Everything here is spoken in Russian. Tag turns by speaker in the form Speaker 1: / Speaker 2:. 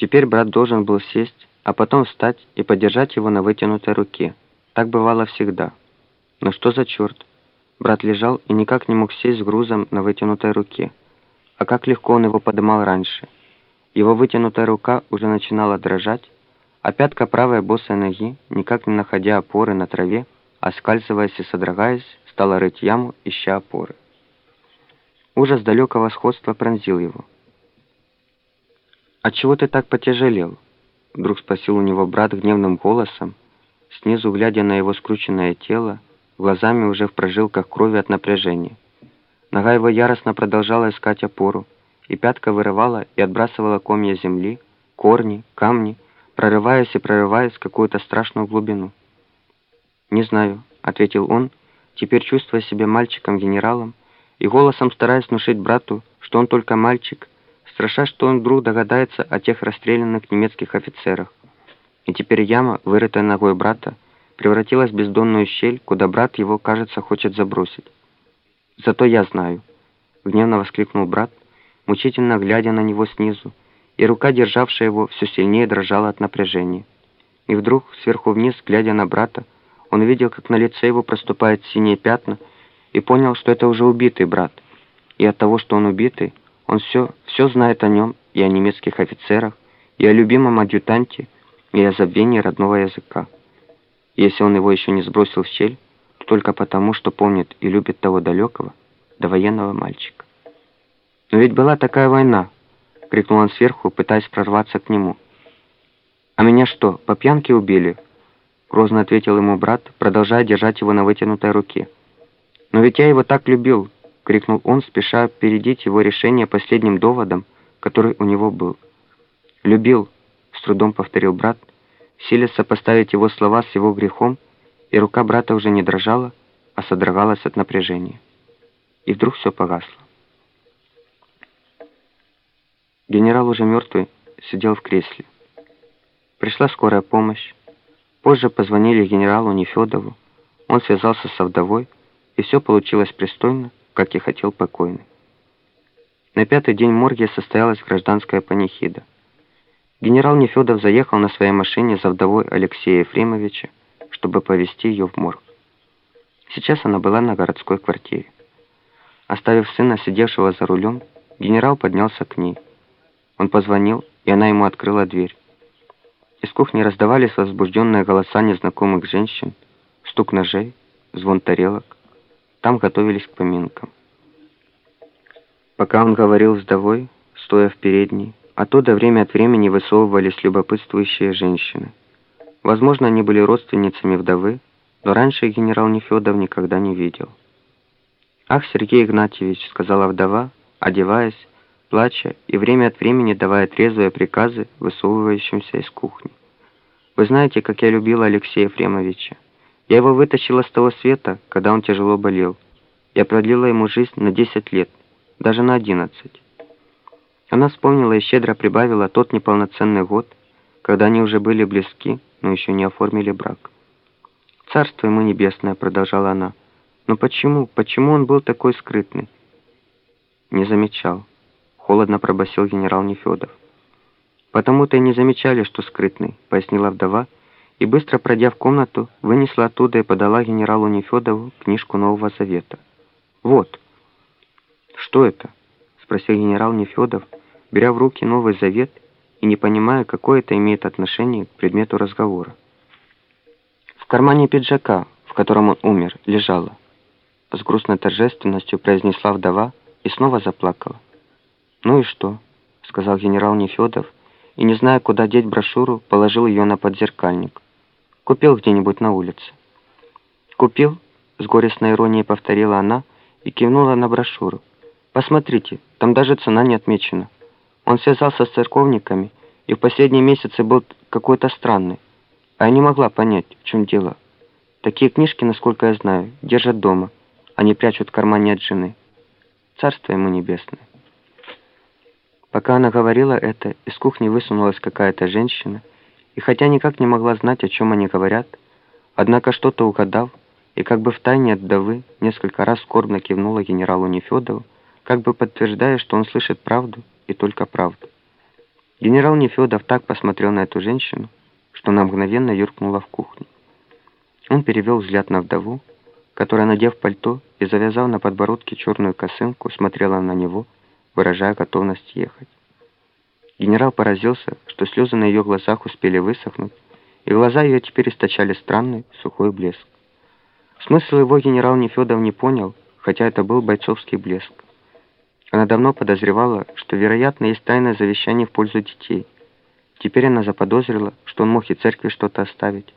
Speaker 1: Теперь брат должен был сесть, а потом встать и подержать его на вытянутой руке. Так бывало всегда. Но что за черт? Брат лежал и никак не мог сесть с грузом на вытянутой руке. А как легко он его подымал раньше. Его вытянутая рука уже начинала дрожать, а пятка правой босой ноги, никак не находя опоры на траве, оскальзываясь и содрогаясь, стала рыть яму, ища опоры. Ужас далекого сходства пронзил его. «Отчего ты так потяжелел?» Вдруг спросил у него брат гневным голосом, снизу глядя на его скрученное тело, глазами уже в прожилках крови от напряжения. Нога его яростно продолжала искать опору, и пятка вырывала и отбрасывала комья земли, корни, камни, прорываясь и прорываясь в какую-то страшную глубину. «Не знаю», — ответил он, теперь чувствуя себя мальчиком-генералом, и голосом стараясь внушить брату, что он только мальчик, страша, что он вдруг догадается о тех расстрелянных немецких офицерах. И теперь яма, вырытая ногой брата, превратилась в бездонную щель, куда брат его, кажется, хочет забросить. «Зато я знаю», — гневно воскликнул брат, мучительно глядя на него снизу, и рука, державшая его, все сильнее дрожала от напряжения. И вдруг, сверху вниз, глядя на брата, он видел, как на лице его проступают синие пятна, и понял, что это уже убитый брат. И от того, что он убитый, он все, все знает о нем, и о немецких офицерах, и о любимом адъютанте, и о забвении родного языка. Если он его еще не сбросил в щель, то только потому, что помнит и любит того далекого, довоенного мальчика. «Но ведь была такая война!» — крикнул он сверху, пытаясь прорваться к нему. «А меня что, по пьянке убили?» — грозно ответил ему брат, продолжая держать его на вытянутой руке. «Но ведь я его так любил!» — крикнул он, спеша опередить его решение последним доводом, который у него был. «Любил!» — с трудом повторил брат, силясь сопоставить его слова с его грехом, и рука брата уже не дрожала, а содрогалась от напряжения. И вдруг все погасло. Генерал уже мертвый сидел в кресле. Пришла скорая помощь. Позже позвонили генералу Нефедову. Он связался со вдовой, и все получилось пристойно, как и хотел покойный. На пятый день морге состоялась гражданская панихида. Генерал Нефедов заехал на своей машине за вдовой Алексея Ефремовича, чтобы повезти ее в морг. Сейчас она была на городской квартире. Оставив сына, сидевшего за рулем, генерал поднялся к ней. Он позвонил, и она ему открыла дверь. Из кухни раздавались возбужденные голоса незнакомых женщин, стук ножей, звон тарелок. Там готовились к поминкам. Пока он говорил с вдовой, стоя в передней, оттуда время от времени высовывались любопытствующие женщины. Возможно, они были родственницами вдовы, но раньше генерал Нефедов никогда не видел. «Ах, Сергей Игнатьевич», — сказала вдова, одеваясь, плача и время от времени давая трезвые приказы высовывающимся из кухни. «Вы знаете, как я любила Алексея Ефремовича. Я его вытащила с того света, когда он тяжело болел. Я продлила ему жизнь на 10 лет, даже на 11». Она вспомнила и щедро прибавила тот неполноценный год, когда они уже были близки, но еще не оформили брак. «Царство ему небесное», — продолжала она. «Но почему, почему он был такой скрытный?» «Не замечал» холодно пробасил генерал Нефедов. «Потому-то и не замечали, что скрытный», — пояснила вдова, и, быстро пройдя в комнату, вынесла оттуда и подала генералу Нефедову книжку Нового Завета. «Вот». «Что это?» — спросил генерал Нефедов, беря в руки Новый Завет и не понимая, какое это имеет отношение к предмету разговора. В кармане пиджака, в котором он умер, лежала. С грустной торжественностью произнесла вдова и снова заплакала. «Ну и что?» — сказал генерал Нефедов, и, не зная, куда деть брошюру, положил ее на подзеркальник. «Купил где-нибудь на улице». «Купил?» — с горестной иронией повторила она и кивнула на брошюру. «Посмотрите, там даже цена не отмечена. Он связался с церковниками и в последние месяцы был какой-то странный, а я не могла понять, в чем дело. Такие книжки, насколько я знаю, держат дома, а не прячут в кармане от жены. Царство ему небесное». Пока она говорила это, из кухни высунулась какая-то женщина, и хотя никак не могла знать, о чем они говорят, однако что-то угадав, и как бы втайне от вдовы несколько раз скорбно кивнула генералу Нефедову, как бы подтверждая, что он слышит правду и только правду. Генерал Нефедов так посмотрел на эту женщину, что она мгновенно юркнула в кухню. Он перевел взгляд на вдову, которая, надев пальто и завязав на подбородке черную косынку, смотрела на него, выражая готовность ехать. Генерал поразился, что слезы на ее глазах успели высохнуть, и глаза ее теперь источали странный сухой блеск. Смысл его генерал Нефедов не понял, хотя это был бойцовский блеск. Она давно подозревала, что, вероятно, есть тайное завещание в пользу детей. Теперь она заподозрила, что он мог и церкви что-то оставить.